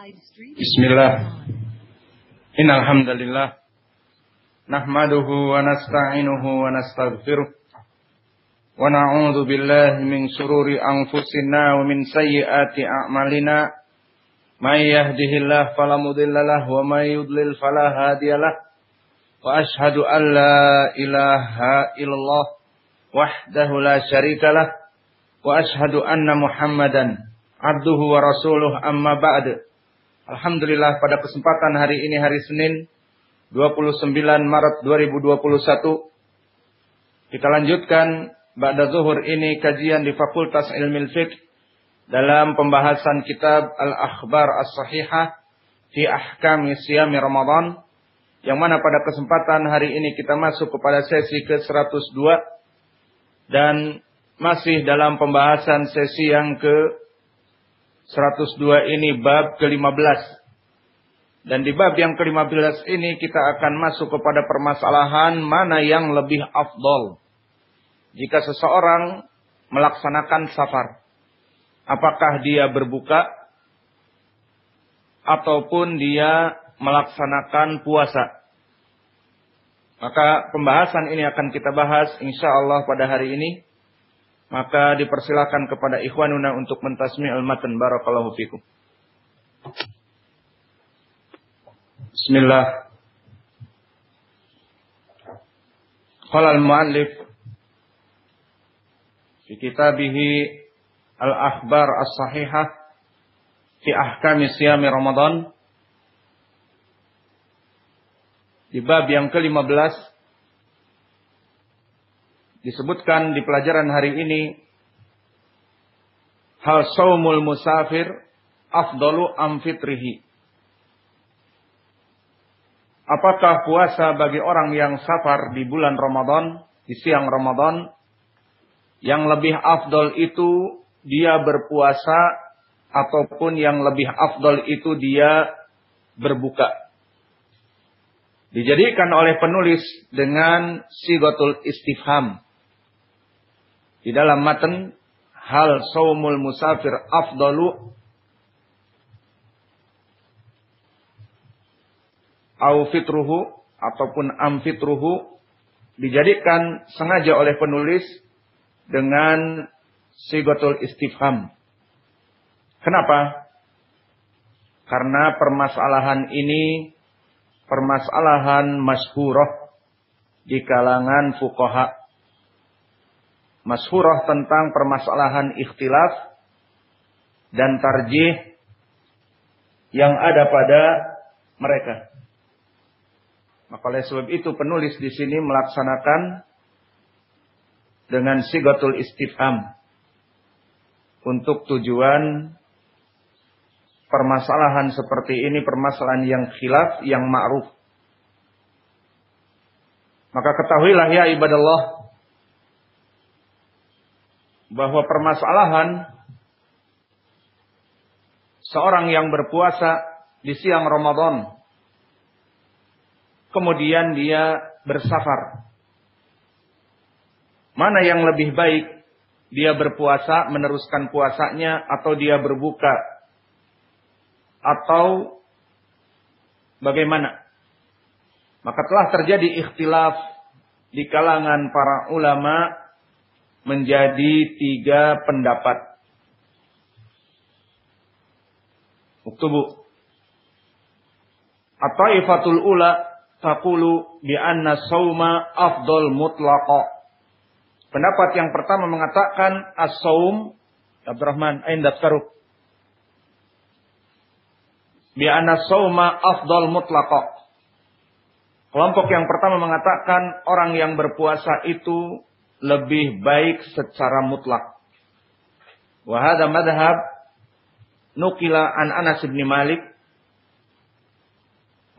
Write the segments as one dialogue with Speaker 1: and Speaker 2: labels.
Speaker 1: Bismillah. Innal hamdalillah nahmaduhu wa nasta'inuhu wa nastaghfiruh wa na'udzu billahi min shururi anfusina wa min sayyiati a'malina. May yahdihillahu fala mudhillalah wa may yudlil fala hadiyalah wa ashhadu an la ilaha illallah wahdahu la syarikalah wa ashhadu anna muhammadan abduhu wa rasuluh amma ba'du Alhamdulillah pada kesempatan hari ini hari Senin 29 Maret 2021 kita lanjutkan Ba'da zuhur ini kajian di Fakultas Ilmu Fiqh dalam pembahasan kitab Al-Akhbar As-Sahihah fi Ahkam Siyami Ramadan yang mana pada kesempatan hari ini kita masuk kepada sesi ke-102 dan masih dalam pembahasan sesi yang ke 102 ini bab ke-15. Dan di bab yang ke-15 ini kita akan masuk kepada permasalahan mana yang lebih afdol. Jika seseorang melaksanakan safar. Apakah dia berbuka ataupun dia melaksanakan puasa. Maka pembahasan ini akan kita bahas insya Allah pada hari ini maka dipersilakan kepada ikhwanuna untuk mentasmi al-matan barakallahu fikum. Bismillah. Qala al-muallif fi Al-Akhbar As-Sahihah fi ahkami siyami Ramadan di bab yang ke-15 disebutkan di pelajaran hari ini hal saumul musafir afdalu am fitrihi. Apakah puasa bagi orang yang safar di bulan Ramadan, di siang Ramadan, yang lebih afdol itu dia berpuasa ataupun yang lebih afdol itu dia berbuka. Dijadikan oleh penulis dengan sigotul istifham. Di dalam matan hal saumul musafir afdalu au fitruhu ataupun amfitruhu dijadikan sengaja oleh penulis dengan sigotul istifham. Kenapa? Karena permasalahan ini permasalahan masyhurah di kalangan fuqaha masyhurah tentang permasalahan ikhtilaf dan tarjih yang ada pada mereka. Maka oleh sebab itu penulis di sini melaksanakan dengan sigatul istifham untuk tujuan permasalahan seperti ini permasalahan yang khilaf yang ma'ruf. Maka ketahuilah ya ibadallah bahwa permasalahan seorang yang berpuasa di siang Ramadan kemudian dia bersafar. Mana yang lebih baik? Dia berpuasa meneruskan puasanya atau dia berbuka? Atau bagaimana? Maka telah terjadi ikhtilaf di kalangan para ulama menjadi tiga pendapat. Uktubu. At-taifatul ula taqulu bi anna sauma afdal mutlaqa. Pendapat yang pertama mengatakan as-saum Abdurrahman ain daftaruk. Bi anna sauma afdal mutlaqa. Kelompok yang pertama mengatakan orang yang berpuasa itu lebih baik secara mutlak. Wahada madhab nukila an Anas bin Malik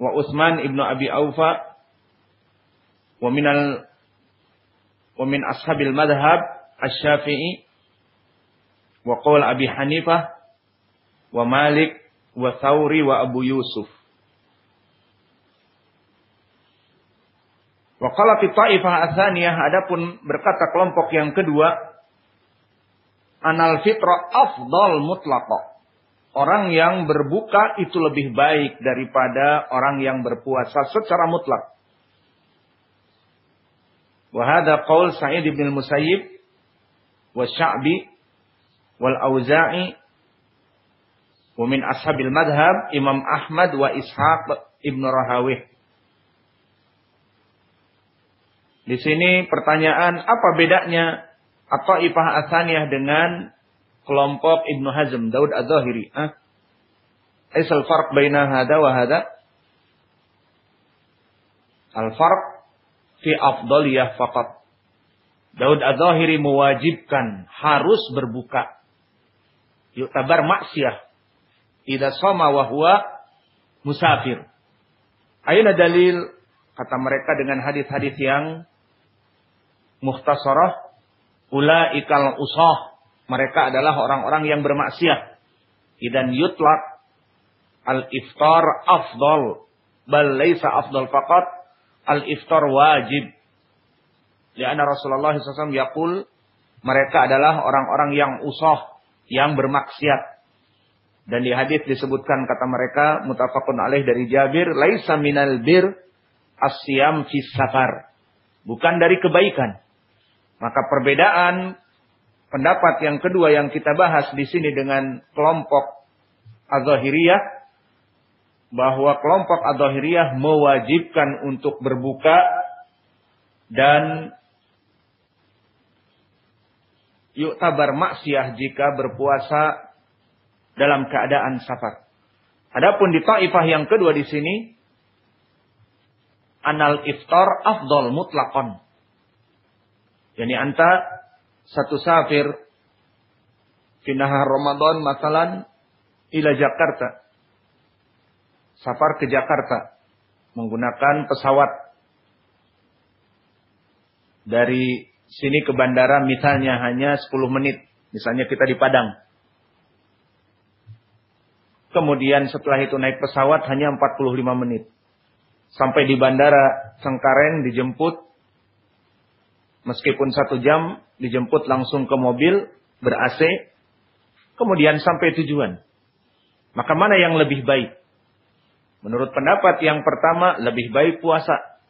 Speaker 1: wa Utsman ibnu Abi Aufa wa minal wa min ashabil madhab asy-Syafi'i wa qaul Abi Hanifah wa Malik wa Thawri wa Abu Yusuf Wa qala fi ta'ifah atsaniyah adapun berkata kelompok yang kedua anal fitrah afdal mutlaqa. orang yang berbuka itu lebih baik daripada orang yang berpuasa secara mutlak. Wahada qaul Sa'id bin Musayyib wa Sya'bi wal Auza'i wa min ashabil madhab Imam Ahmad wa Ishaq ibn Rahawih. Di sini pertanyaan apa bedanya atau Ipah Asaniyah dengan kelompok Ibnu Hazm, Daud Az-Zahiri. Ah? Aisal farq baina hada wa hada? Al-farq fi afdaliyah faqat. Daud Az-Zahiri mewajibkan harus berbuka. Yuktabar maksiyah. Ida soma wa huwa musafir. Ayuna dalil kata mereka dengan hadis-hadis yang muhtasarah ulaikal usah mereka adalah orang-orang yang bermaksiat. Idan yutlak al-iftar afdal. Bal laysa afdal faqat. Al-iftar wajib. Lianna Rasulullah SAW yakul. Mereka adalah orang-orang yang usah. Yang bermaksiat. Dan di hadis disebutkan kata mereka. Mutafakun alaih dari Jabir. Laisa minal bir asyam fis safar. Bukan dari kebaikan. Maka perbedaan pendapat yang kedua yang kita bahas di sini dengan kelompok Az-Zahiriyah bahwa kelompok Az-Zahiriyah mewajibkan untuk berbuka dan yuk tabar maksiat jika berpuasa dalam keadaan safar. Adapun di taifah yang kedua di sini anal iftar afdol mutlakon. Yani anta satu safir finahar Ramadan masalan ila Jakarta. Safar ke Jakarta menggunakan pesawat dari sini ke bandara misalnya hanya 10 menit. Misalnya kita di Padang. Kemudian setelah itu naik pesawat hanya 45 menit. Sampai di bandara Sengkaren dijemput. Meskipun satu jam dijemput langsung ke mobil ber-AC, kemudian sampai tujuan. Maka mana yang lebih baik? Menurut pendapat yang pertama, lebih baik puasa.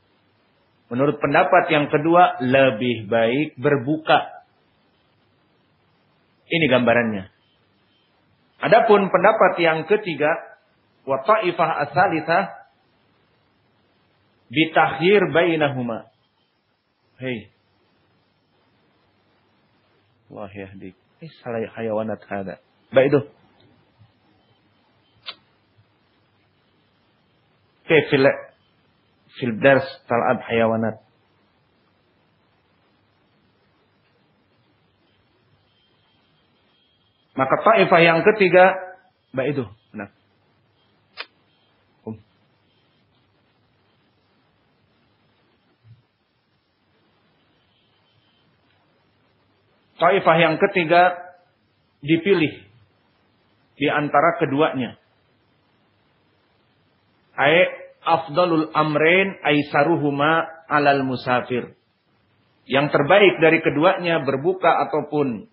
Speaker 1: Menurut pendapat yang kedua, lebih baik berbuka. Ini gambarannya. Adapun pendapat yang ketiga, wa ta'ifah asalithah bitakhir bainahuma. Hei, Allah yahdik. Salah hayawanat hada. Baik itu. Oke, fil fil dars talab hayawanat. Maka taifah yang ketiga, baik itu. Taifah yang ketiga dipilih di antara keduanya. Ai afdalul amrain aisaruhuma alal musafir. Yang terbaik dari keduanya berbuka ataupun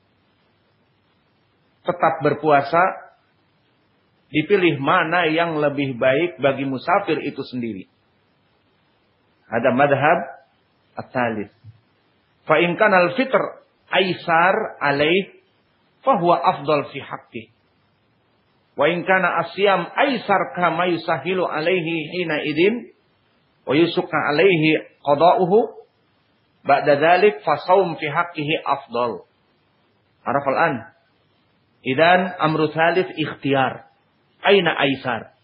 Speaker 1: tetap berpuasa dipilih mana yang lebih baik bagi musafir itu sendiri. Ada madhab at-talith. Fa in kana al-fitr aisar alaih fahuwa afdal fi haqqi. Wa in kana asyam aisar kama yusahilu alaihi hina idin wa yusukka alaihi qada'uhu ba'da dhalik fasawm fi haqqihi afdal. Araf al-an. Idan amru thalith ikhtiyar. Aina aisar.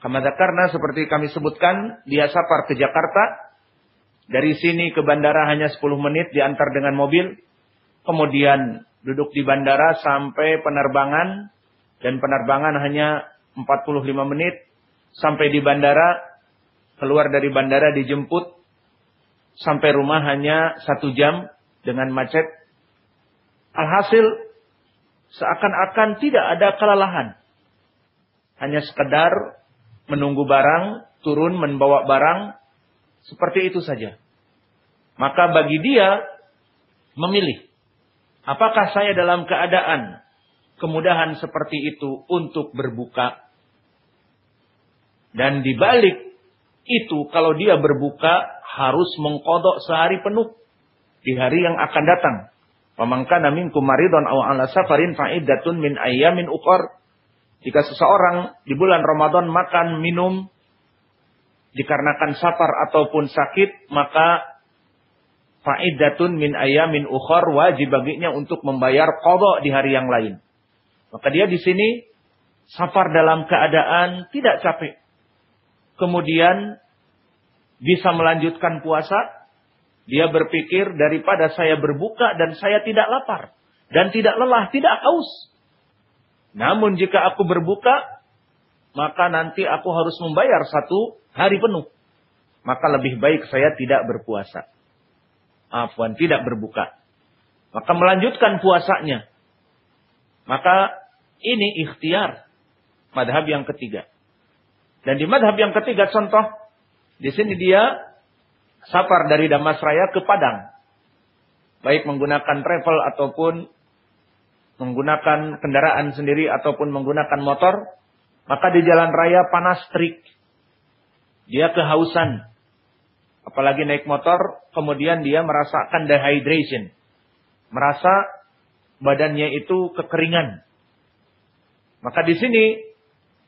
Speaker 1: Kama karena seperti kami sebutkan, dia safar ke Jakarta. Dari sini ke bandara hanya 10 menit diantar dengan mobil kemudian duduk di bandara sampai penerbangan dan penerbangan hanya 45 menit. Sampai di bandara keluar dari bandara dijemput. Sampai rumah hanya satu jam dengan macet. Alhasil seakan-akan tidak ada kelelahan. Hanya sekedar menunggu barang turun membawa barang seperti itu saja. Maka bagi dia memilih Apakah saya dalam keadaan kemudahan seperti itu untuk berbuka. Dan dibalik itu kalau dia berbuka harus mengkodok sehari penuh di hari yang akan datang. Pemangkana minkum maridon aw ala safarin fa'iddatun min ayyamin uqar. Jika seseorang di bulan Ramadan makan minum dikarenakan safar ataupun sakit, maka fa'iddatun min ayyamin ukhar wajib baginya untuk membayar kodok di hari yang lain. Maka dia di sini safar dalam keadaan tidak capek. Kemudian bisa melanjutkan puasa, dia berpikir daripada saya berbuka dan saya tidak lapar. Dan tidak lelah, tidak haus. Namun jika aku berbuka, maka nanti aku harus membayar satu hari penuh. Maka lebih baik saya tidak berpuasa. Afwan, tidak berbuka. Maka melanjutkan puasanya. Maka ini ikhtiar. Madhab yang ketiga. Dan di madhab yang ketiga contoh. Di sini dia safar dari Damasraya ke Padang. Baik menggunakan travel ataupun menggunakan kendaraan sendiri ataupun menggunakan motor. Maka di jalan raya panas terik. Dia kehausan. Apalagi naik motor, kemudian dia merasakan dehydration. Merasa badannya itu kekeringan. Maka di sini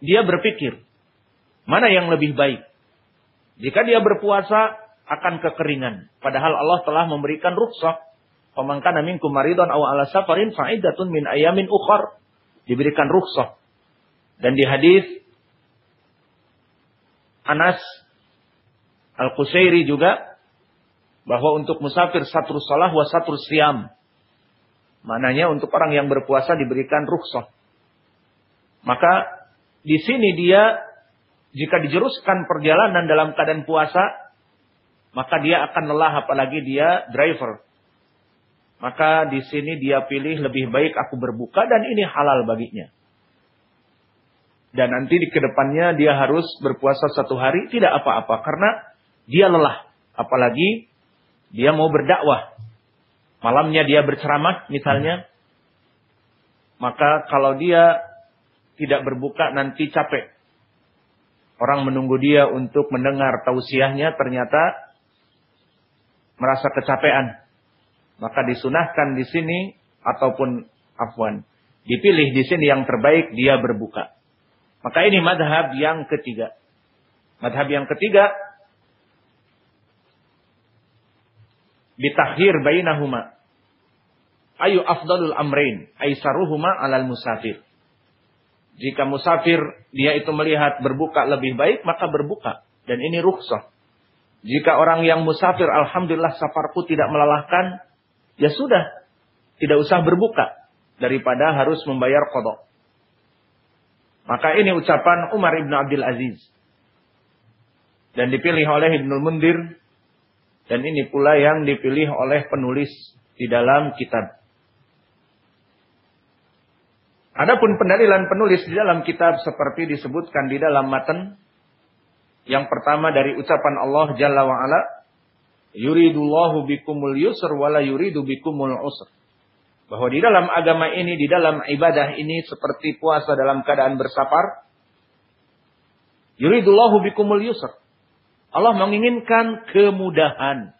Speaker 1: dia berpikir, mana yang lebih baik? Jika dia berpuasa, akan kekeringan. Padahal Allah telah memberikan rukhsah. Pemangkana minkum maridon aw ala safarin fa'idatun min ayamin ukhar. Diberikan rukhsah. Dan di hadis Anas Al-Qusairi juga bahwa untuk musafir satu salah wa satu siam. Mananya untuk orang yang berpuasa diberikan rukhsah. Maka di sini dia jika dijeruskan perjalanan dalam keadaan puasa maka dia akan lelah apalagi dia driver. Maka di sini dia pilih lebih baik aku berbuka dan ini halal baginya. Dan nanti di ke depannya dia harus berpuasa satu hari tidak apa-apa karena dia lelah. Apalagi dia mau berdakwah. Malamnya dia berceramah misalnya. Maka kalau dia tidak berbuka nanti capek. Orang menunggu dia untuk mendengar tausiahnya ternyata merasa kecapean. Maka disunahkan di sini ataupun afwan. Dipilih di sini yang terbaik dia berbuka. Maka ini madhab yang ketiga. Madhab yang ketiga. Bitakhir bainahuma. Ayu afdalul amrain. Aisaruhuma alal musafir. Jika musafir dia itu melihat berbuka lebih baik maka berbuka. Dan ini rukhsah. Jika orang yang musafir, Alhamdulillah safarku tidak melelahkan, ya sudah. Tidak usah berbuka. Daripada harus membayar kodok. Maka ini ucapan Umar ibn Abdul Aziz. Dan dipilih oleh Ibnul Mundir. Dan ini pula yang dipilih oleh penulis di dalam kitab. Adapun pendalilan penulis di dalam kitab seperti disebutkan di dalam matan yang pertama dari ucapan Allah Jalla wa ala, yuridullahu bikumul yusr wala yuridu bikumul usr. Bahwa di dalam agama ini, di dalam ibadah ini seperti puasa dalam keadaan bersafar, yuridullahu bikumul yusr. Allah menginginkan kemudahan.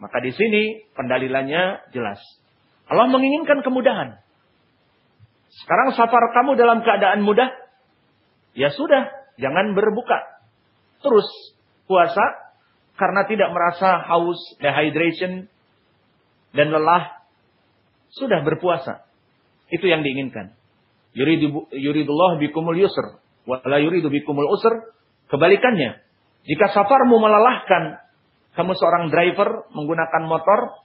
Speaker 1: Maka di sini pendalilannya jelas. Allah menginginkan kemudahan. Sekarang safar kamu dalam keadaan mudah, ya sudah, jangan berbuka terus puasa karena tidak merasa haus, dehydration, dan lelah, sudah berpuasa. Itu yang diinginkan. Yuridullah bikumul yusr. Wala yuridu bikumul usr. Kebalikannya. Jika safarmu melelahkan, kamu seorang driver menggunakan motor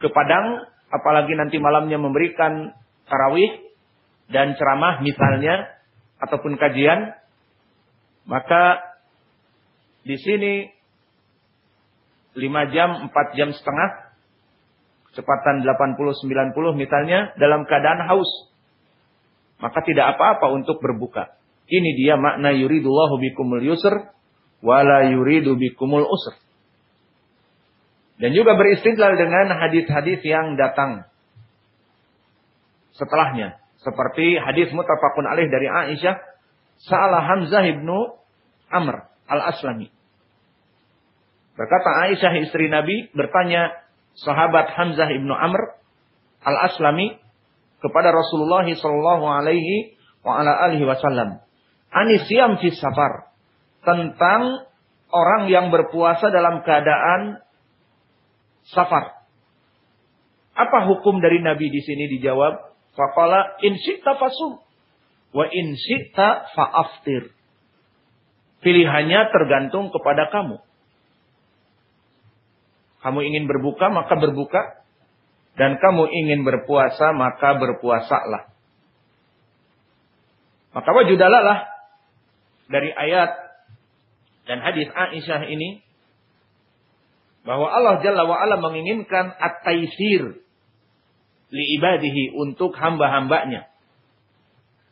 Speaker 1: ke Padang, apalagi nanti malamnya memberikan tarawih dan ceramah misalnya, ataupun kajian, maka di sini 5 jam, 4 jam setengah, kecepatan 80-90 misalnya, dalam keadaan haus. Maka tidak apa-apa untuk berbuka. Ini dia makna yuridullahu bikumul yusr, wala yuridu bikumul usr. Dan juga beristidlal dengan hadis-hadis yang datang. setelahnya. Seperti hadis mutafakun alaih dari Aisyah, Sa'ala Hamzah ibnu Amr al-Aslami. Berkata Aisyah istri Nabi bertanya sahabat Hamzah ibnu Amr al-Aslami kepada Rasulullah sallallahu alaihi wa ala alihi wasallam. Anisyam fi safar. Tentang orang yang berpuasa dalam keadaan safar. Apa hukum dari Nabi di sini dijawab? Faqala in syi'ta fasum wa in syi'ta fa'aftir. Pilihannya tergantung kepada kamu. Kamu ingin berbuka maka berbuka dan kamu ingin berpuasa maka berpuasalah. Maka wajudalalah dari ayat dan hadis Aisyah ini bahwa Allah Jalla wa ala menginginkan at-taisir li ibadihi untuk hamba-hambanya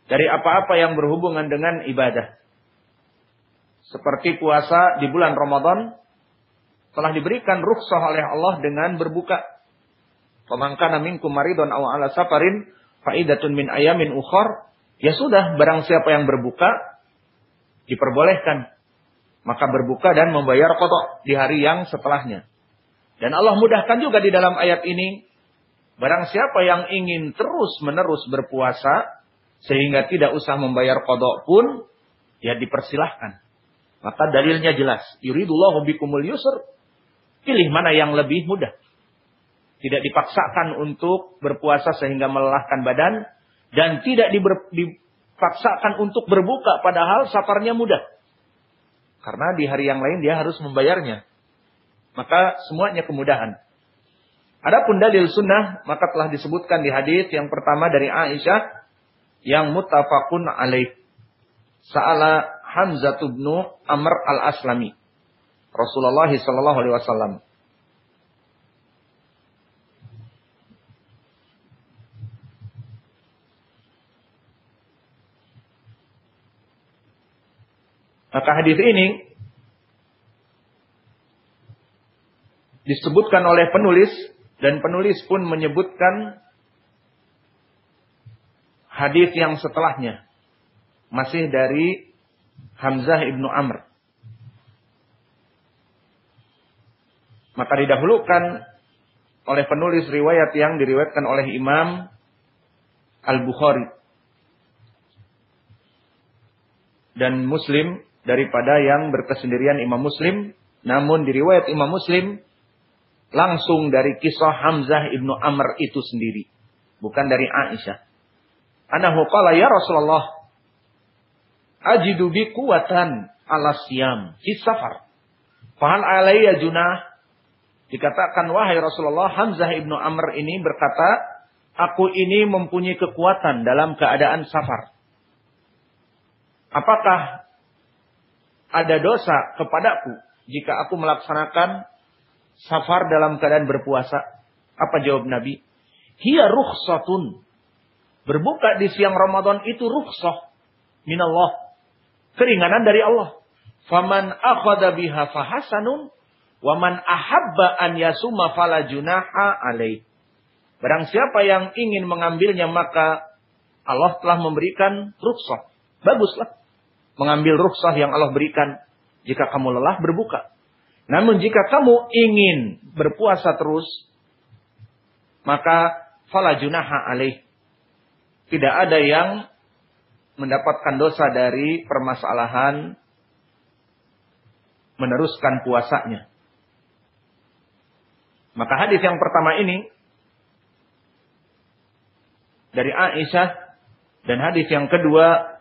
Speaker 1: dari apa-apa yang berhubungan dengan ibadah. Seperti puasa di bulan Ramadan telah diberikan rukhsah oleh Allah dengan berbuka. Pemangkana minkum maridon aw ala safarin faidatun min ayamin ukhar. Ya sudah, barang siapa yang berbuka diperbolehkan maka berbuka dan membayar kotok di hari yang setelahnya. Dan Allah mudahkan juga di dalam ayat ini barang siapa yang ingin terus-menerus berpuasa sehingga tidak usah membayar kodok pun ya dipersilahkan. Maka dalilnya jelas. Yuridullahu bikumul yusr. Pilih mana yang lebih mudah. Tidak dipaksakan untuk berpuasa sehingga melelahkan badan. Dan tidak dipaksakan untuk berbuka padahal safarnya mudah. Karena di hari yang lain dia harus membayarnya. Maka semuanya kemudahan. Adapun dalil sunnah maka telah disebutkan di hadis yang pertama dari Aisyah yang mutafakun alaih. Sa'ala Hamzah bin Amr al-Aslami. Rasulullah sallallahu alaihi wasallam. Maka hadis ini disebutkan oleh penulis dan penulis pun menyebutkan hadis yang setelahnya masih dari Hamzah ibnu Amr. Maka didahulukan oleh penulis riwayat yang diriwayatkan oleh Imam Al-Bukhari. Dan Muslim daripada yang berkesendirian Imam Muslim. Namun di riwayat Imam Muslim langsung dari kisah Hamzah ibnu Amr itu sendiri. Bukan dari Aisyah. Anahu qala ya Rasulullah. Ajidu bi kuwatan ala siyam. Fi safar. Fahal alayya junah. Dikatakan wahai Rasulullah Hamzah ibnu Amr ini berkata. Aku ini mempunyai kekuatan dalam keadaan safar. Apakah ada dosa kepadaku jika aku melaksanakan safar dalam keadaan berpuasa? Apa jawab Nabi? Hiya rukhsatun. Berbuka di siang Ramadan itu rukhsah minallah. Keringanan dari Allah. Faman akhada biha fahasanun. Waman ahabba an yasuma fala junaha alaih. Barang siapa yang ingin mengambilnya maka Allah telah memberikan rukhsah. Baguslah mengambil rukhsah yang Allah berikan. Jika kamu lelah berbuka. Namun jika kamu ingin berpuasa terus, maka fala junaha alaih. Tidak ada yang mendapatkan dosa dari permasalahan meneruskan puasanya. Maka hadis yang pertama ini dari Aisyah dan hadis yang kedua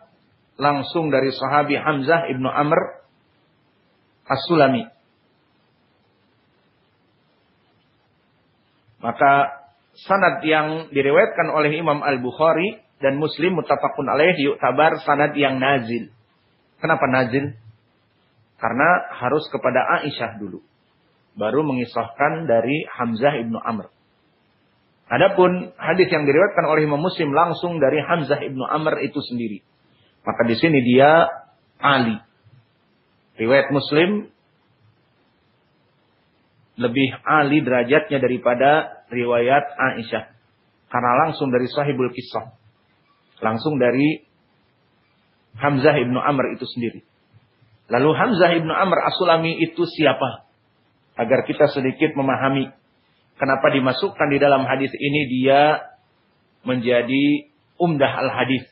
Speaker 1: langsung dari sahabi Hamzah ibnu Amr As-Sulami. Maka sanad yang diriwayatkan oleh Imam Al-Bukhari dan Muslim mutafakun alaih tabar sanad yang nazil. Kenapa nazil? Karena harus kepada Aisyah dulu. Baru mengisahkan dari Hamzah ibnu Amr. Adapun hadis yang diriwayatkan oleh Imam Muslim langsung dari Hamzah ibnu Amr itu sendiri. Maka di sini dia Ali. Riwayat Muslim lebih Ali derajatnya daripada riwayat Aisyah. Karena langsung dari sahibul kisah. Langsung dari Hamzah ibnu Amr itu sendiri. Lalu Hamzah ibnu Amr As-Sulami itu siapa? Agar kita sedikit memahami kenapa dimasukkan di dalam hadis ini dia menjadi umdah al-hadis.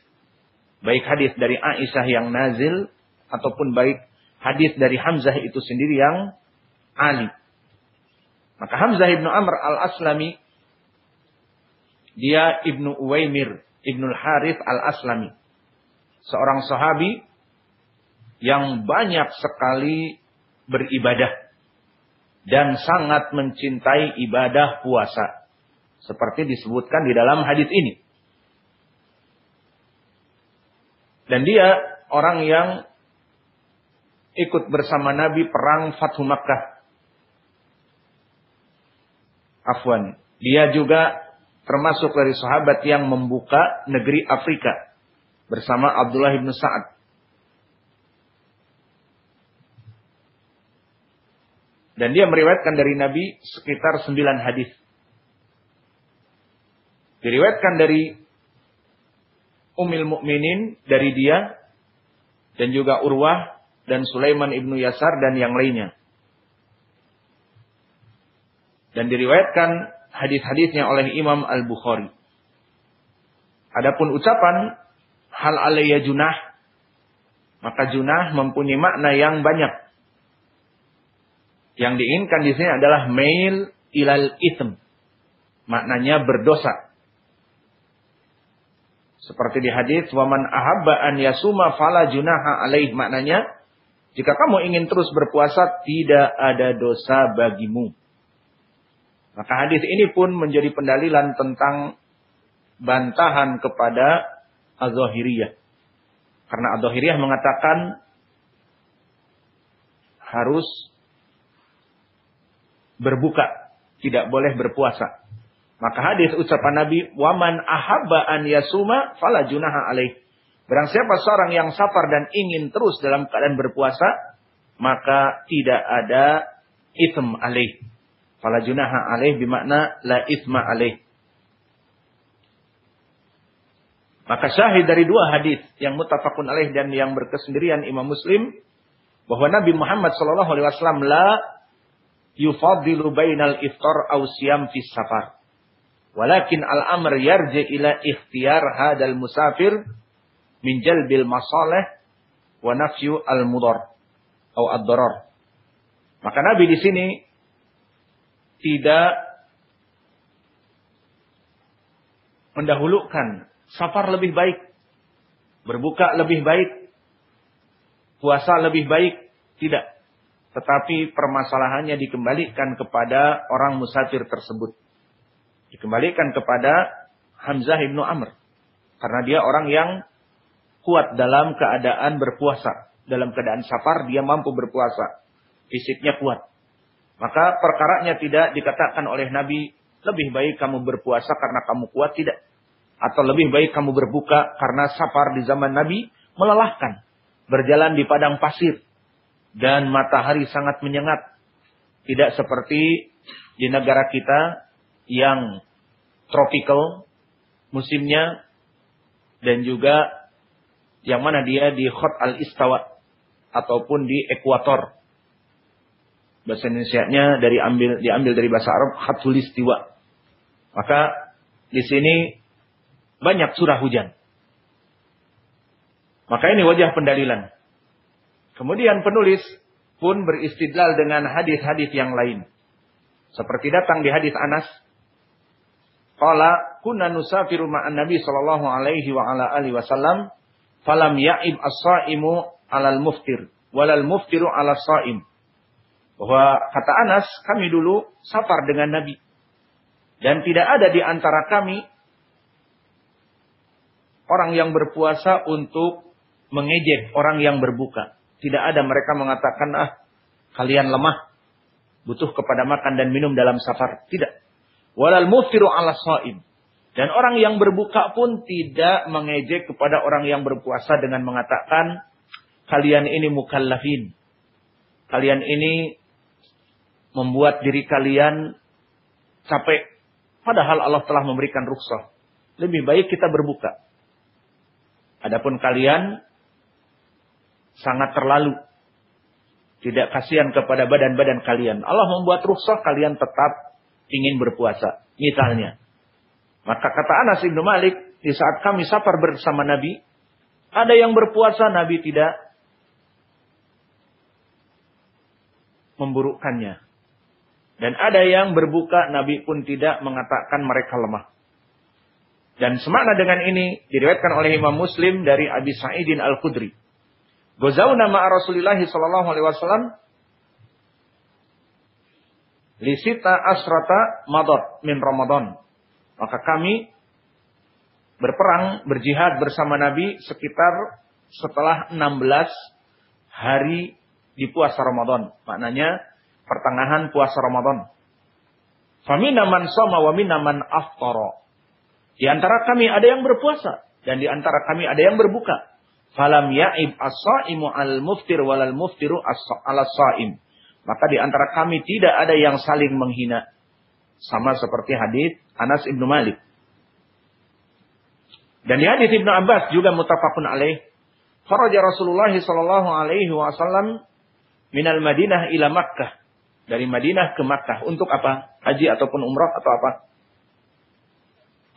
Speaker 1: Baik hadis dari Aisyah yang nazil ataupun baik hadis dari Hamzah itu sendiri yang ali. Maka Hamzah ibnu Amr al-Aslami dia Ibnu Uwaimir, Ibnu Harith Al-Aslami. Seorang sahabi yang banyak sekali beribadah dan sangat mencintai ibadah puasa. Seperti disebutkan di dalam hadis ini. Dan dia orang yang ikut bersama Nabi perang Fathu Makkah. Afwan. Dia juga termasuk dari sahabat yang membuka negeri Afrika bersama Abdullah bin Sa'ad. Dan dia meriwayatkan dari Nabi sekitar sembilan hadis. Diriwayatkan dari Umil Mukminin dari dia dan juga Urwah dan Sulaiman ibnu Yasar dan yang lainnya. Dan diriwayatkan hadis-hadisnya oleh Imam Al-Bukhari. Adapun ucapan hal alaiya junah, maka junah mempunyai makna yang banyak. Yang diinginkan di sini adalah mail ilal ism. Maknanya berdosa. Seperti di hadis waman ahabba an yasuma fala junaha alaih maknanya jika kamu ingin terus berpuasa tidak ada dosa bagimu. Maka hadis ini pun menjadi pendalilan tentang bantahan kepada Az-Zahiriyah. Karena Az-Zahiriyah mengatakan harus berbuka, tidak boleh berpuasa. Maka hadis ucapan Nabi, "Waman ahabba an yasuma fala junaha alaih." Barang siapa seorang yang sabar dan ingin terus dalam keadaan berpuasa, maka tidak ada item alaih. Fala junaha alaih bimakna la isma alaih. Maka syahid dari dua hadis yang mutafakun alaih dan yang berkesendirian Imam Muslim bahwa Nabi Muhammad sallallahu alaihi wasallam la yufadilu bainal iftar aw siyam fi safar. Walakin al-amr yarji ila ikhtiyar hadal musafir min jalbil masalih wa nafyu al-mudar atau ad-darar. Maka Nabi di sini tidak mendahulukan safar lebih baik, berbuka lebih baik, puasa lebih baik, tidak. Tetapi permasalahannya dikembalikan kepada orang musafir tersebut. Dikembalikan kepada Hamzah ibnu Amr. Karena dia orang yang kuat dalam keadaan berpuasa. Dalam keadaan safar dia mampu berpuasa. Fisiknya kuat. Maka perkaranya tidak dikatakan oleh Nabi, lebih baik kamu berpuasa karena kamu kuat, tidak. Atau lebih baik kamu berbuka karena safar di zaman Nabi melelahkan. Berjalan di padang pasir. Dan matahari sangat menyengat. Tidak seperti di negara kita yang tropical musimnya. Dan juga yang mana dia di Khot al-Istawa. Ataupun di ekuator bahasa Indonesia-nya dari ambil diambil dari bahasa Arab khatulistiwa. Maka di sini banyak surah hujan. Maka ini wajah pendalilan. Kemudian penulis pun beristidlal dengan hadis-hadis yang lain. Seperti datang di hadis Anas. Qala kunna nusafiru ma'an Nabi sallallahu alaihi wa ala alihi wasallam falam ya'ib as-saimu 'alal muftir walal muftiru 'ala saim bahwa kata Anas, kami dulu safar dengan Nabi. Dan tidak ada di antara kami orang yang berpuasa untuk mengejek orang yang berbuka. Tidak ada mereka mengatakan, ah kalian lemah. Butuh kepada makan dan minum dalam safar. Tidak. Walal muftiru ala sa'im. Dan orang yang berbuka pun tidak mengejek kepada orang yang berpuasa dengan mengatakan, kalian ini mukallafin. Kalian ini membuat diri kalian capek Padahal Allah telah memberikan rukhsah. Lebih baik kita berbuka. Adapun kalian sangat terlalu tidak kasihan kepada badan-badan kalian. Allah membuat rukhsah kalian tetap ingin berpuasa. Misalnya. Maka kata Anas bin Malik, di saat kami safar bersama Nabi, ada yang berpuasa Nabi tidak memburukkannya. Dan ada yang berbuka, Nabi pun tidak mengatakan mereka lemah. Dan semakna dengan ini diriwayatkan oleh Imam Muslim dari Abi Sa'idin Al-Khudri. Gozauna nama Rasulullah sallallahu alaihi wasallam lisita asrata madot min Ramadan. Maka kami berperang, berjihad bersama Nabi sekitar setelah 16 hari di puasa Ramadan. Maknanya pertengahan puasa Ramadan. Famina man soma wa minna man aftara. Di antara kami ada yang berpuasa dan di antara kami ada yang berbuka. Falam ya'ib as-saimu al-muftir walal muftiru ala saim. Maka di antara kami tidak ada yang saling menghina. Sama seperti hadis Anas ibnu Malik. Dan di hadis Ibnu Abbas juga mutafakun alaih. Faraja Rasulullah sallallahu alaihi wasallam minal Madinah ila Makkah dari Madinah ke Makkah untuk apa? Haji ataupun umrah atau apa?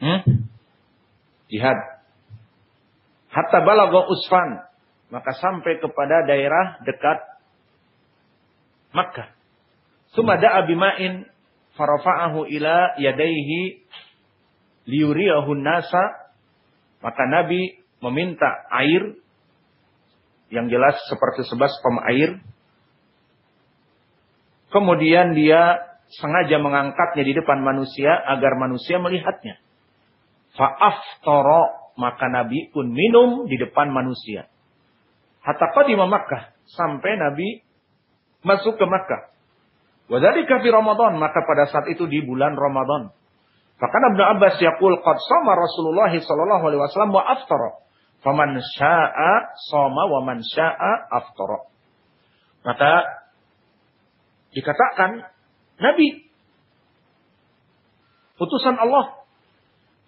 Speaker 1: Hmm? Jihad. Hatta balagha Usfan, maka sampai kepada daerah dekat Makkah. Suma da'a bima'in farafa'ahu ila yadaihi liyuriyahu nasa maka Nabi meminta air yang jelas seperti sebas pem air Kemudian dia sengaja mengangkatnya di depan manusia agar manusia melihatnya. Fa'aftara maka Nabi pun minum di depan manusia. Hatta qadima Makkah sampai Nabi masuk ke Makkah. Wadhalika fi Ramadan maka pada saat itu di bulan Ramadan. Maka Ibnu Abbas yaqul qad sama Rasulullah sallallahu alaihi wasallam wa aftara. Faman syaa'a shoma wa man syaa'a aftara. Maka Dikatakan Nabi. Putusan Allah.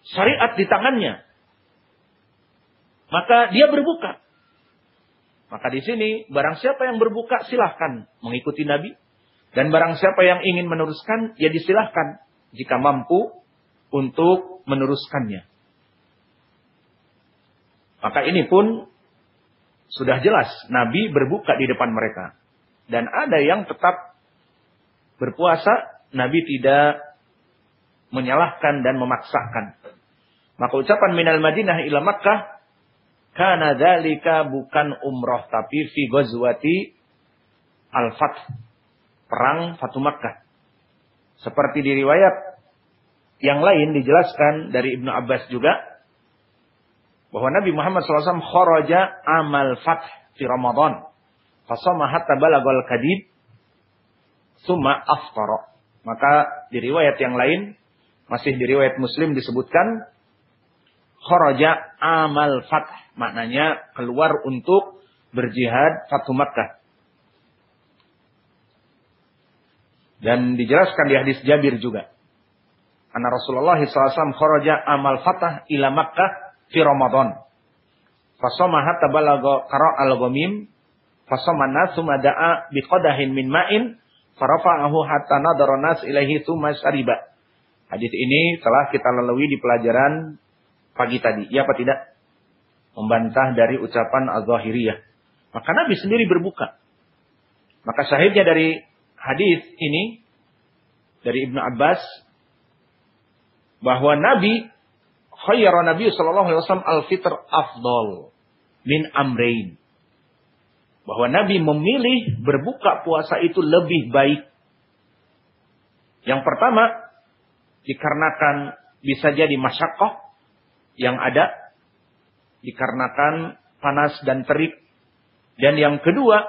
Speaker 1: Syariat di tangannya. Maka dia berbuka. Maka di sini barang siapa yang berbuka silahkan mengikuti Nabi. Dan barang siapa yang ingin meneruskan ya disilahkan jika mampu untuk meneruskannya. Maka ini pun sudah jelas Nabi berbuka di depan mereka. Dan ada yang tetap berpuasa, Nabi tidak menyalahkan dan memaksakan. Maka ucapan minal Madinah ila Makkah karena dalika bukan umroh tapi fi ghazwati al-fath perang Fatu Makkah. Seperti di riwayat yang lain dijelaskan dari Ibnu Abbas juga bahwa Nabi Muhammad SAW kharaja amal fath fi Ramadan. Fasama hatta balagal kadid summa aftara. Maka di riwayat yang lain, masih di riwayat Muslim disebutkan kharaja amal fath, maknanya keluar untuk berjihad Fathu Makkah. Dan dijelaskan di hadis Jabir juga. Karena Rasulullah SAW kharaja amal fatah ila Makkah fi Ramadan. Fasoma hatta balaga qara al-ghamim. Fasoma nasu da'a biqadahin min ma'in Farafa'ahu hatta nadara nas ilaihi syariba. Hadis ini telah kita lalui di pelajaran pagi tadi. Ya apa tidak? Membantah dari ucapan Az-Zahiriyah. Maka Nabi sendiri berbuka. Maka syahidnya dari hadis ini dari Ibnu Abbas bahwa Nabi khayyara Nabi sallallahu alaihi wasallam al-fitr afdal min amrain bahwa Nabi memilih berbuka puasa itu lebih baik. Yang pertama, dikarenakan bisa jadi masyakoh yang ada, dikarenakan panas dan terik. Dan yang kedua,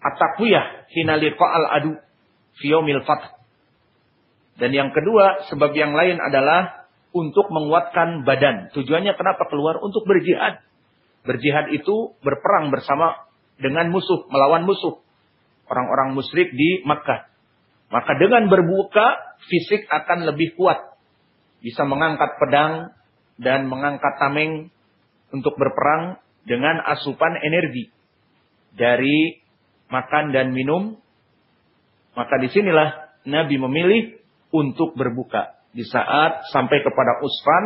Speaker 1: atakwiyah hinaliqa al-adu fiyomil fath. Dan yang kedua, sebab yang lain adalah untuk menguatkan badan. Tujuannya kenapa keluar? Untuk berjihad. Berjihad itu berperang bersama dengan musuh, melawan musuh. Orang-orang musyrik di Makkah. Maka dengan berbuka, fisik akan lebih kuat. Bisa mengangkat pedang dan mengangkat tameng untuk berperang dengan asupan energi dari makan dan minum. Maka di sinilah Nabi memilih untuk berbuka. Di saat sampai kepada Usfan,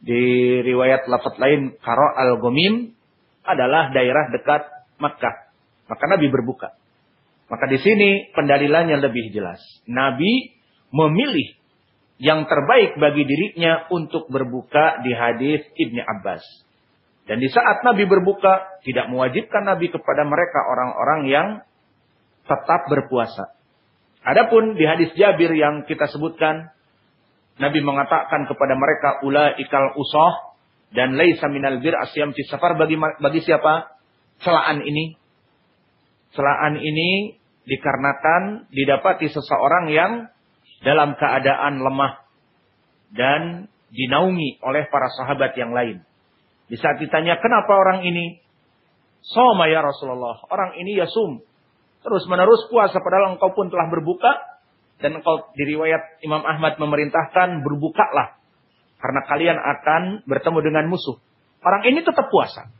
Speaker 1: di riwayat lafaz lain Karo al-Gomim adalah daerah dekat Makkah. Maka Nabi berbuka. Maka di sini pendalilannya lebih jelas. Nabi memilih yang terbaik bagi dirinya untuk berbuka di hadis Ibni Abbas. Dan di saat Nabi berbuka, tidak mewajibkan Nabi kepada mereka orang-orang yang tetap berpuasa. Adapun di hadis Jabir yang kita sebutkan, Nabi mengatakan kepada mereka, Ula ikal usoh, dan laisa minal bir asyam safar bagi bagi siapa? Celaan ini. Celaan ini dikarenakan didapati seseorang yang dalam keadaan lemah dan dinaungi oleh para sahabat yang lain. Di saat ditanya, kenapa orang ini? Soma ya Rasulullah. Orang ini ya sum. Terus menerus puasa padahal engkau pun telah berbuka. Dan engkau diriwayat Imam Ahmad memerintahkan berbukalah. Karena kalian akan bertemu dengan musuh. Orang ini tetap puasa.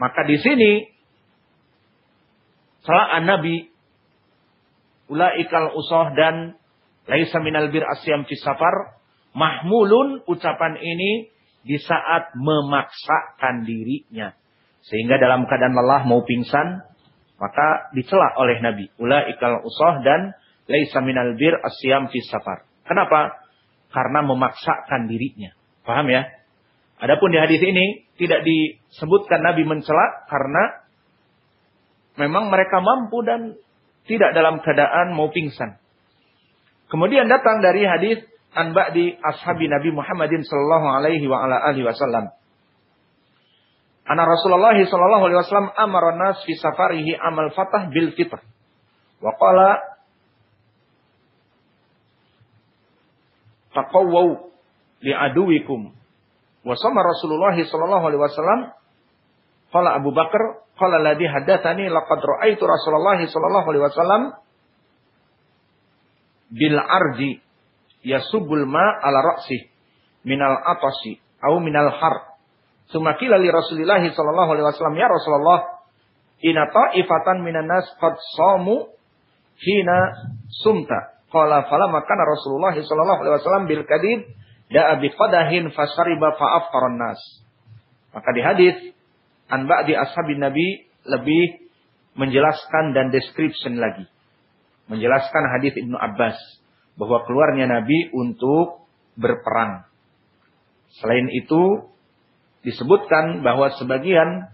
Speaker 1: Maka di sini celaan Nabi ulaikal usoh dan laisa minal bir asyam fi safar. Mahmulun ucapan ini di saat memaksakan dirinya. Sehingga dalam keadaan lelah mau pingsan maka dicela oleh Nabi. Ulaikal usoh dan laisa minal bir asyam fi safar. Kenapa? Karena memaksakan dirinya. Paham ya? Adapun di hadis ini tidak disebutkan Nabi mencela karena memang mereka mampu dan tidak dalam keadaan mau pingsan. Kemudian datang dari hadis an ba'di ashabi Nabi Muhammadin sallallahu alaihi wa ala alihi wasallam. Ana Rasulullah sallallahu alaihi wasallam amara nas fi safarihi amal fatah bil fitr. Wa qala taqawwu li aduwikum. Wa sama Rasulullah sallallahu alaihi wasallam qala Abu Bakar Qala ladhi haddatsani laqad ra'aitu Rasulullah sallallahu alaihi wasallam bil arji yasubul ma ala ra'si minal atasi au minal har. Summa qila li Rasulillah sallallahu alaihi wasallam ya Rasulullah inna ta'ifatan minan nas qad samu hina sumta. Qala falamma kana Rasulullah sallallahu alaihi wasallam bil kadid da'a bi qadahin fasariba fa'afqaran nas. Maka di hadis an ba'di ashabin Nabi lebih menjelaskan dan description lagi. Menjelaskan hadis Ibnu Abbas bahwa keluarnya Nabi untuk berperang. Selain itu disebutkan bahwa sebagian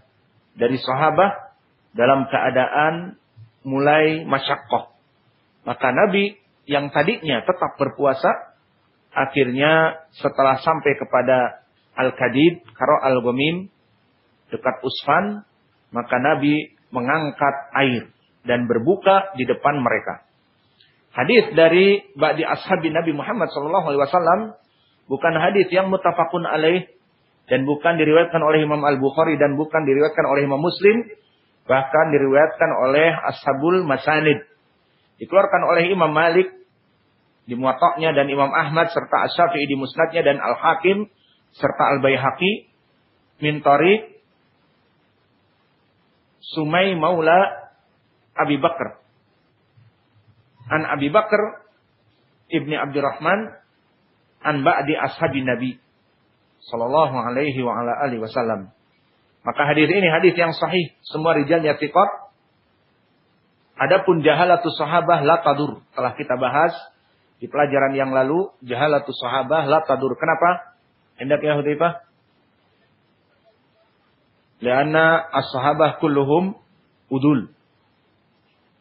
Speaker 1: dari sahabat dalam keadaan mulai masyakoh. Maka Nabi yang tadinya tetap berpuasa, akhirnya setelah sampai kepada Al-Kadid, Karo Al-Gomim, dekat Usfan, maka Nabi mengangkat air dan berbuka di depan mereka. Hadis dari ba'di ashabi Nabi Muhammad sallallahu alaihi wasallam bukan hadis yang mutafakun alaih dan bukan diriwayatkan oleh Imam Al-Bukhari dan bukan diriwayatkan oleh Imam Muslim bahkan diriwayatkan oleh Ashabul Masanid. Dikeluarkan oleh Imam Malik di Muwatta'nya dan Imam Ahmad serta Asy-Syafi'i di Musnadnya dan Al-Hakim serta Al-Baihaqi min tariq Sumai Maula Abi Bakar. An Abi Bakar Ibni Abdurrahman an ba'di ashabi Nabi sallallahu alaihi wa ala alihi wasallam. Maka hadis ini hadis yang sahih, semua rijalnya thiqat. Adapun jahalatus sahabah la tadur, telah kita bahas di pelajaran yang lalu, jahalatus sahabah la tadur. Kenapa? Hendak ya Hudzaifah? Lianna as-sahabah kulluhum udul.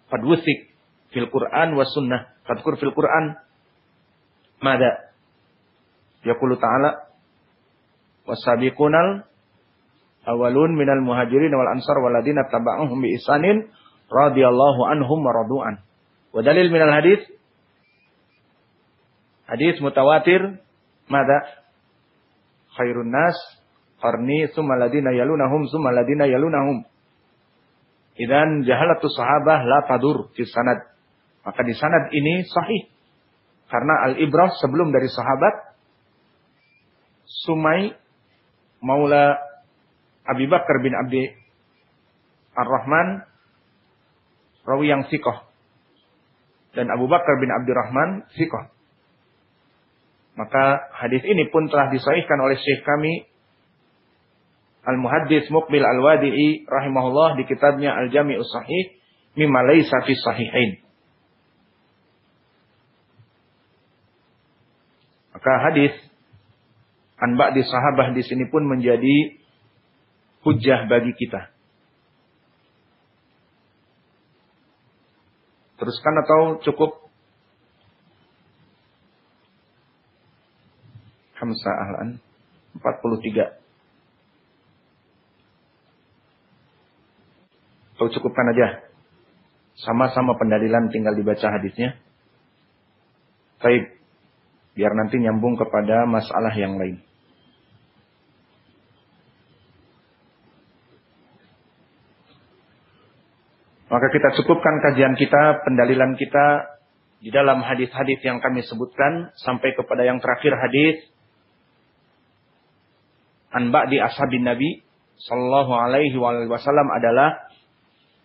Speaker 1: Qad wusik fil Qur'an wa sunnah. Fadkur fil Qur'an mada? Yaqulu ta'ala wasabiqunal awalun minal muhajirin wal ansar waladina taba'uhum bi isanin radhiyallahu anhum wa radu'an. Wa dalil minal hadis hadis mutawatir mada? Khairun nas qarni summa ladina yalunahum summa ladina yalunahum. Idan jahalatu sahabah la tadur fi sanad. Maka di sanad ini sahih. Karena al-ibrah sebelum dari sahabat Sumai Maula Abi Bakar bin Abdi Ar-Rahman rawi yang sikoh. Dan Abu Bakar bin Abdurrahman sikoh. Maka hadis ini pun telah disahihkan oleh Syekh kami Al-Muhaddis Muqbil Al-Wadi'i rahimahullah di kitabnya Al-Jami'us Sahih mimma laysa fi. Maka hadis an di sahabah di sini pun menjadi hujah bagi kita. Teruskan atau cukup? Hamsa Ahlan 43. Atau cukupkan aja. Sama-sama pendalilan tinggal dibaca hadisnya. Baik. Biar nanti nyambung kepada masalah yang lain. Maka kita cukupkan kajian kita, pendalilan kita di dalam hadis-hadis yang kami sebutkan sampai kepada yang terakhir hadis anba di ashabin Nabi sallallahu alaihi wasallam adalah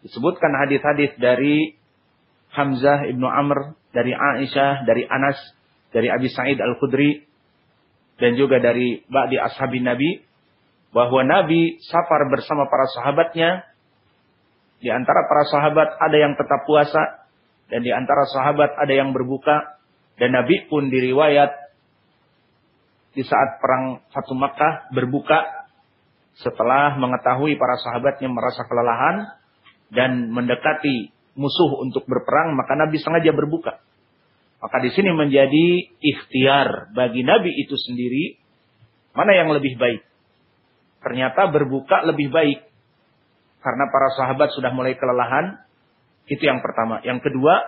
Speaker 1: disebutkan hadis-hadis dari Hamzah ibnu Amr, dari Aisyah, dari Anas, dari Abi Sa'id Al-Khudri, dan juga dari Ba'di Ashabin Nabi, bahwa Nabi safar bersama para sahabatnya di antara para sahabat ada yang tetap puasa dan di antara sahabat ada yang berbuka dan Nabi pun diriwayat di saat perang Fatu Makkah berbuka setelah mengetahui para sahabatnya merasa kelelahan dan mendekati musuh untuk berperang maka Nabi sengaja berbuka. Maka di sini menjadi ikhtiar bagi Nabi itu sendiri mana yang lebih baik. Ternyata berbuka lebih baik karena para sahabat sudah mulai kelelahan. Itu yang pertama. Yang kedua,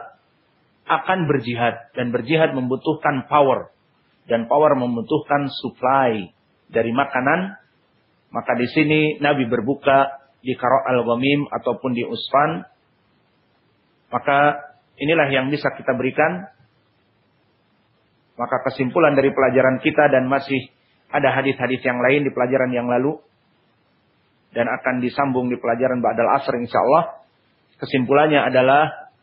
Speaker 1: akan berjihad. Dan berjihad membutuhkan power. Dan power membutuhkan supply dari makanan. Maka di sini Nabi berbuka di Karo al-Ghamim ataupun di Usfan. Maka inilah yang bisa kita berikan. Maka kesimpulan dari pelajaran kita dan masih ada hadis-hadis yang lain di pelajaran yang lalu dan akan disambung di pelajaran Ba'dal Asr insyaallah. Kesimpulannya adalah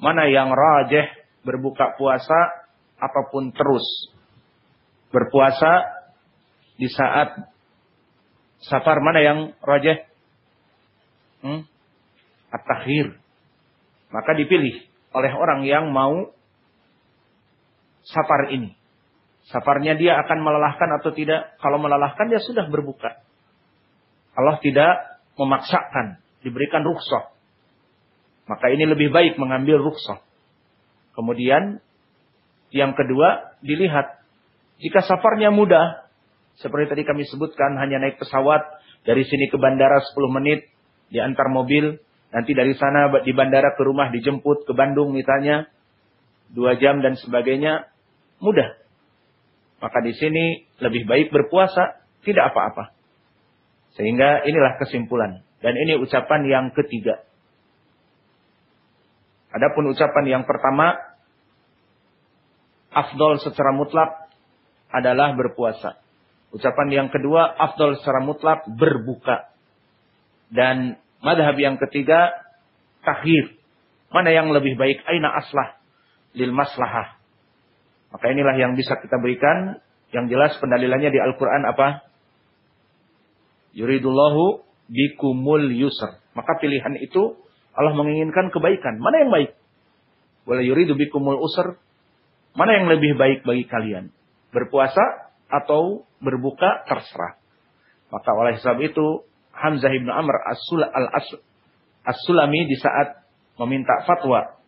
Speaker 1: mana yang rajih berbuka puasa apa pun terus berpuasa di saat safar mana yang rajih? Hmm? At-takhir. Maka dipilih oleh orang yang mau safar ini. Safarnya dia akan melelahkan atau tidak? Kalau melelahkan dia sudah berbuka. Allah tidak memaksakan, diberikan rukhsah. Maka ini lebih baik mengambil rukhsah. Kemudian yang kedua dilihat jika safarnya mudah seperti tadi kami sebutkan hanya naik pesawat dari sini ke bandara 10 menit diantar mobil nanti dari sana di bandara ke rumah dijemput ke Bandung misalnya dua jam dan sebagainya mudah maka di sini lebih baik berpuasa tidak apa-apa sehingga inilah kesimpulan. Dan ini ucapan yang ketiga. Adapun ucapan yang pertama, afdol secara mutlak adalah berpuasa. Ucapan yang kedua, afdol secara mutlak berbuka. Dan madhab yang ketiga, takhir. Mana yang lebih baik? Aina aslah lil maslahah. Maka inilah yang bisa kita berikan. Yang jelas pendalilannya di Al-Quran apa? Yuridullahu bikumul yusr. Maka pilihan itu Allah menginginkan kebaikan. Mana yang baik? Wala yuridu bikumul usr. Mana yang lebih baik bagi kalian? Berpuasa atau berbuka terserah. Maka oleh sebab itu Hamzah ibn Amr as-Sulami di saat meminta fatwa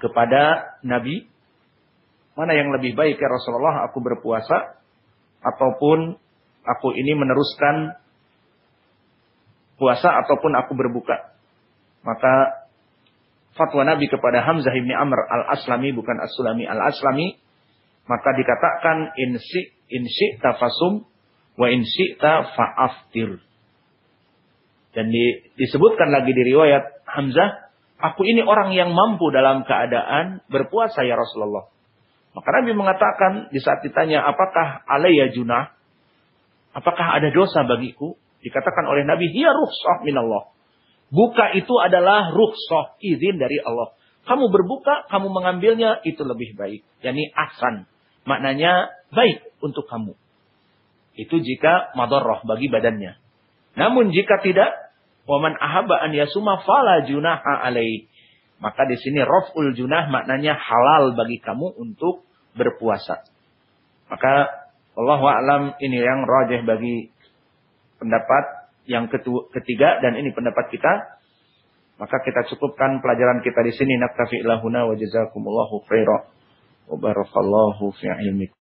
Speaker 1: kepada Nabi, mana yang lebih baik ya Rasulullah aku berpuasa ataupun aku ini meneruskan puasa ataupun aku berbuka. Maka fatwa Nabi kepada Hamzah bin Amr al-Aslami bukan As-Sulami al-Aslami maka dikatakan insi insi tafasum wa insi fa'aftir. Dan di, disebutkan lagi di riwayat Hamzah Aku ini orang yang mampu dalam keadaan berpuasa ya Rasulullah. Maka Nabi mengatakan di saat ditanya apakah alaiya junah? Apakah ada dosa bagiku? Dikatakan oleh Nabi, "Hiya rukhsah minallah." Buka itu adalah rukhsah, izin dari Allah. Kamu berbuka, kamu mengambilnya, itu lebih baik. Yani asan. Maknanya baik untuk kamu. Itu jika madarrah bagi badannya. Namun jika tidak, waman ahaba an yasuma fala junaha alaih. Maka di sini raf'ul junah maknanya halal bagi kamu untuk berpuasa. Maka Allah alam ini yang rajih bagi pendapat yang ketiga dan ini pendapat kita. Maka kita cukupkan pelajaran kita di sini. Naktafi ilahuna wa jazakumullahu khairan. Wa barakallahu fi ilmikum.